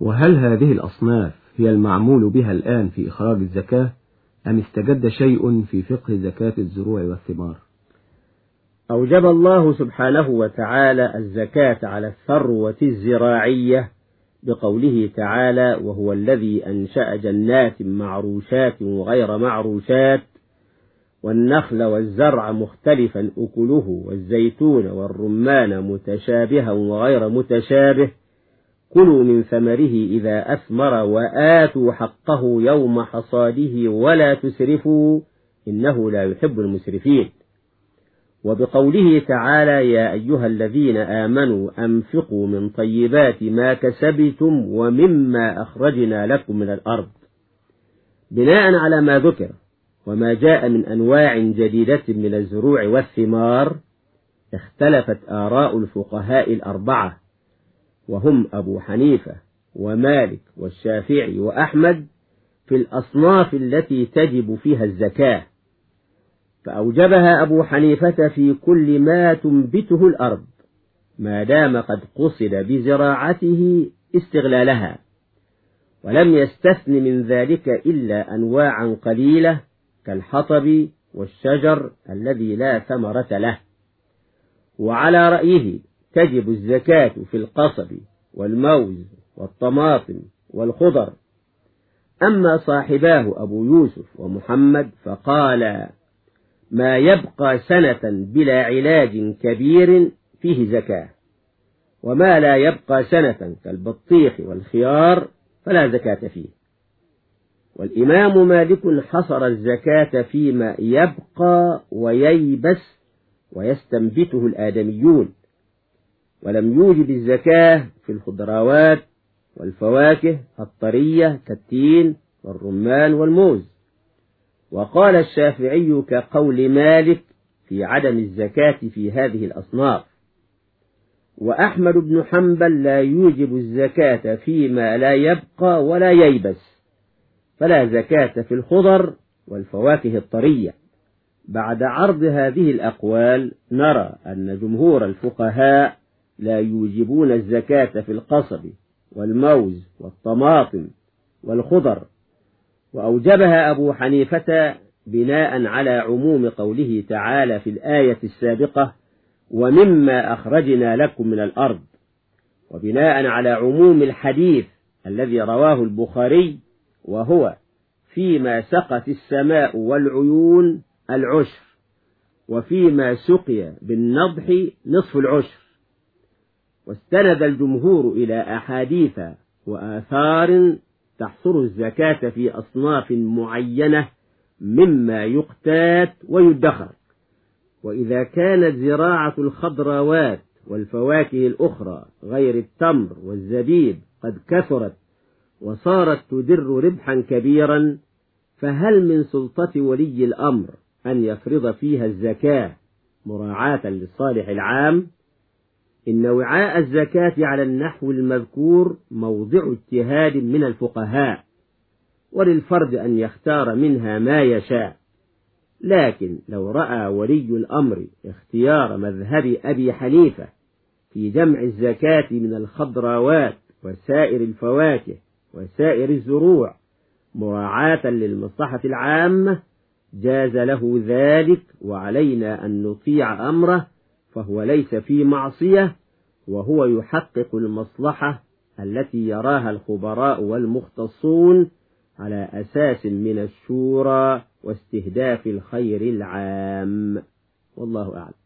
وهل هذه الأصناف هي المعمول بها الآن في إخراج الزكاة أم استجد شيء في فقه زكاة الزروع والثمار؟ أوجب الله سبحانه وتعالى الزكاة على الثروة الزراعية بقوله تعالى وهو الذي أنشأ جنات معروشات وغير معروشات والنخل والزرع مختلفا أكله والزيتون والرمان متشابها وغير متشابه كلوا من ثمره إذا أثمر وآتوا حقه يوم حصاده ولا تسرفوا إنه لا يحب المسرفين. وبقوله تعالى يا أيها الذين آمنوا أنفقوا من طيبات ما كسبتم ومما أخرجنا لكم من الأرض. بناء على ما ذكر وما جاء من أنواع جديدة من الزروع والثمار اختلفت آراء الفقهاء الأربعة وهم أبو حنيفة ومالك والشافعي وأحمد في الأصناف التي تجب فيها الزكاة. فأوجبها أبو حنيفة في كل ما تنبته الأرض ما دام قد قصد بزراعته استغلالها. ولم يستثن من ذلك إلا أنواعا قليلة كالحطب والشجر الذي لا ثمرة له. وعلى رأيه تجب الزكاة في القصب والموز والطماطم والخضر. أما صاحباه أبو يوسف ومحمد فقال ما يبقى سنة بلا علاج كبير فيه زكاة وما لا يبقى سنة كالبطيخ والخيار فلا زكاة فيه. والإمام مالك حصر الزكاة فيما يبقى وييبس ويستنبته الآدميون. ولم يوجب الزكاة في الخضروات والفواكه الطرية كالتين والرمان والموز. وقال الشافعي كقول مالك في عدم الزكاة في هذه الأصناف وأحمد بن حنبل لا يوجب الزكاة فيما لا يبقى ولا ييبس فلا زكاة في الخضر والفواكه الطرية. بعد عرض هذه الأقوال نرى أن جمهور الفقهاء لا يوجبون الزكاة في القصب والموز والطماطم والخضر. وأوجبها أبو حنيفة بناء على عموم قوله تعالى في الآية السابقة ومما أخرجنا لكم من الأرض وبناء على عموم الحديث الذي رواه البخاري وهو فيما سقت السماء والعيون العشر وفيما سقي بالنضح نصف العشر واستند الجمهور إلى أحاديث وآثار تحصر الزكاة في أصناف معينة مما يقتات ويدخر. وإذا كانت زراعة الخضروات والفواكه الأخرى غير التمر والزبيب قد كثرت وصارت تدر ربحا كبيرا فهل من سلطة ولي الأمر أن يفرض فيها الزكاة مراعاة للصالح العام؟ إن وعاء الزكاة على النحو المذكور موضع اجتهاد من الفقهاء وللفرد أن يختار منها ما يشاء. لكن لو رأى ولي الأمر اختيار مذهب أبي حنيفة في جمع الزكاة من الخضروات وسائر الفواكه وسائر الزروع مراعاة للمصلحة العامة جاز له ذلك وعلينا أن نطيع أمره فهو ليس في معصية وهو يحقق المصلحة التي يراها الخبراء والمختصون على أساس من الشورى واستهداف الخير العام. والله أعلم.